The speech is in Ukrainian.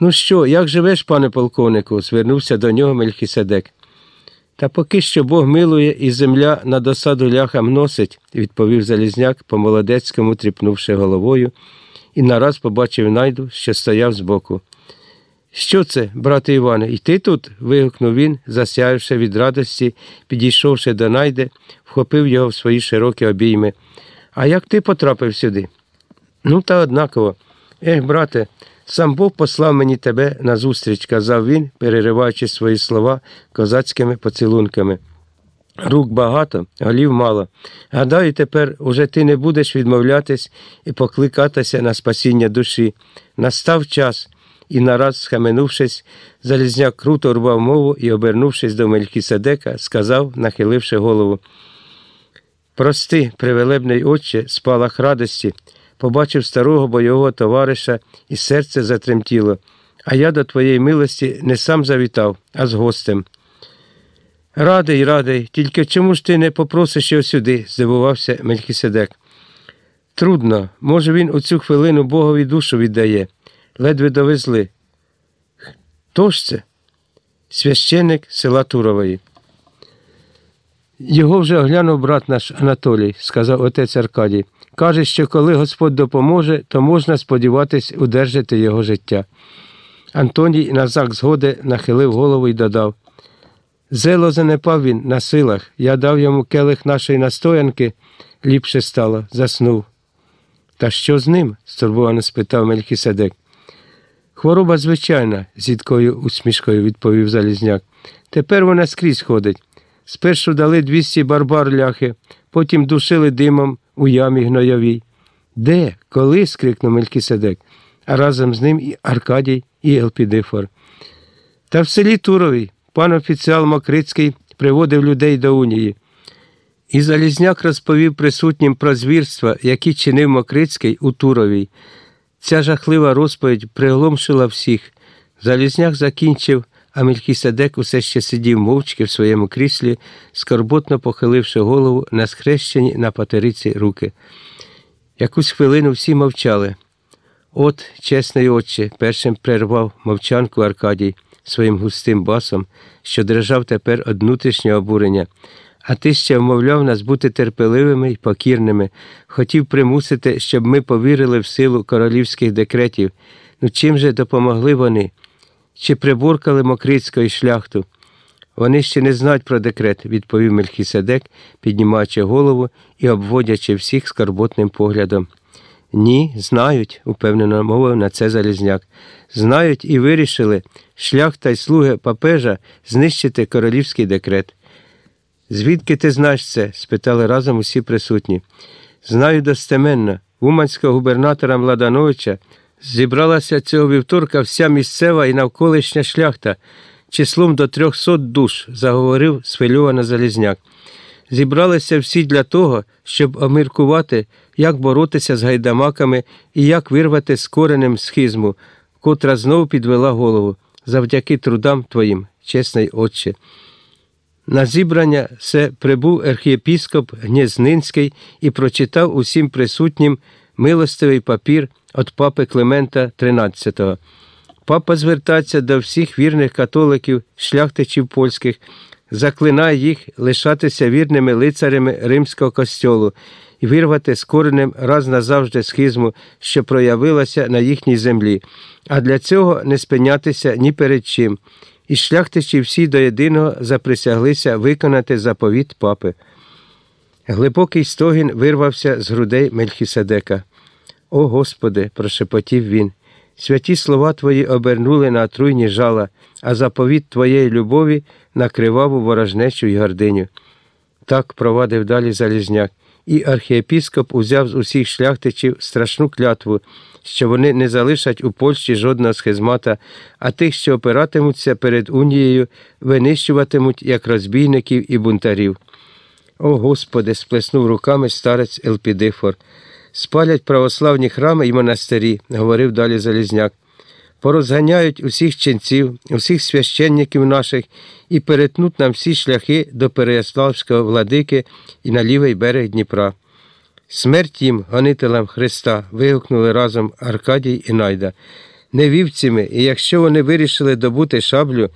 Ну що, як живеш, пане полковнику? звернувся до нього Мельхіседек. Та поки що Бог милує і земля на досаду ляхам носить, відповів Залізняк, по молодецькому тріпнувши головою, і нараз побачив найду, що стояв збоку. Що це, брате Іване, і ти тут? вигукнув він, засяявши від радості, підійшовши до найди, вхопив його в свої широкі обійми. А як ти потрапив сюди? Ну, та однаково. Ех, брате, сам Бог послав мені тебе назустріч, казав він, перериваючи свої слова козацькими поцілунками. Рук багато, голів мало. Гадаю, тепер уже ти не будеш відмовлятись і покликатися на спасіння душі. Настав час, і нараз, схаменувшись, Залізняк круто рвав мову і, обернувшись до Мелькіседека, сказав, нахиливши голову. Прости, привелебний отче, спалах радості, побачив старого бойового товариша, і серце затремтіло, а я до твоєї милості не сам завітав, а з гостем. Радий, радий, тільки чому ж ти не попросиш його сюди? здивувався Мелькіседек. Трудно, може, він у цю хвилину Богові душу віддає. Ледве довезли. Хто ж це? Священник села Турової. Його вже оглянув брат наш Анатолій, сказав отець Аркадій. Каже, що коли Господь допоможе, то можна сподіватись удержати його життя. Антоній на знак згоди нахилив голову і додав. Зело занепав він на силах. Я дав йому келих нашої настоянки, ліпше стало, заснув. Та що з ним? стурбовано спитав Мелькіседек. Хвороба звичайна, з їдкою усмішкою відповів Залізняк. Тепер вона скрізь ходить. Спершу дали 200 барбар ляхи, потім душили димом у ямі гнойовій. Де? Коли? скрикнув Мелькіседек, а разом з ним і Аркадій, і Елпідифор. Та в селі Туровій пан офіціал Мокрицький приводив людей до унії. І Залізняк розповів присутнім про звірства, які чинив Мокрицький у Туровій. Ця жахлива розповідь пригломшила всіх. Залізняк закінчив, а Мелькіседек усе ще сидів мовчки в своєму кріслі, скорботно похиливши голову на схрещені на патериці руки. Якусь хвилину всі мовчали. От, чесний отче, першим прервав мовчанку Аркадій своїм густим басом, що дрижав тепер од внутрішнього обурення. А ти ще вмовляв нас бути терпеливими й покірними, хотів примусити, щоб ми повірили в силу королівських декретів. Ну чим же допомогли вони? Чи прибуркали Мокрицького і шляхту? Вони ще не знають про декрет, відповів Мельхіседек, піднімаючи голову і обводячи всіх скорботним поглядом. Ні, знають, упевнено мовив на це Залізняк. Знають і вирішили шляхта й слуги папежа знищити королівський декрет. Звідки ти знаєш це? спитали разом усі присутні. Знаю достеменно, Уманського губернатора Младановича зібралася цього вівторка вся місцева і навколишня шляхта, числом до трьохсот душ, заговорив схвильовано Залізняк. Зібралися всі для того, щоб обміркувати, як боротися з гайдамаками і як вирвати з коренем схизму, котра знову підвела голову завдяки трудам твоїм, чесний отче. На зібрання се прибув архієпіскоп Гнєзнинський і прочитав усім присутнім милостивий папір від папи Климента XIII. Папа звертається до всіх вірних католиків, шляхтичів польських, заклинає їх лишатися вірними лицарями римського костьолу і вирвати з коренем раз назавжди схизму, що проявилася на їхній землі, а для цього не спинятися ні перед чим. І шляхтичі всі до єдиного заприсяглися виконати заповіт папи. Глибокий стогін вирвався з грудей Мельхіседека. О Господи, прошепотів він. Святі слова Твої обернули на отруйні жала, а заповіт Твоєї любові на криваву ворожнечу й гординю. Так провадив далі Залізняк, і архієпіскоп узяв з усіх шляхтичів страшну клятву, що вони не залишать у Польщі жодного схизмата, а тих, що опиратимуться перед унією, винищуватимуть як розбійників і бунтарів. О Господи, сплеснув руками старець Елпідифор. Спалять православні храми і монастирі, говорив далі Залізняк. Порозганяють усіх ченців, усіх священників наших і перетнуть нам всі шляхи до Переяславського владики і на лівий берег Дніпра. Смерть їм, гонителям Христа, вигукнули разом Аркадій і Найда. не вівцями, і якщо вони вирішили добути шаблю,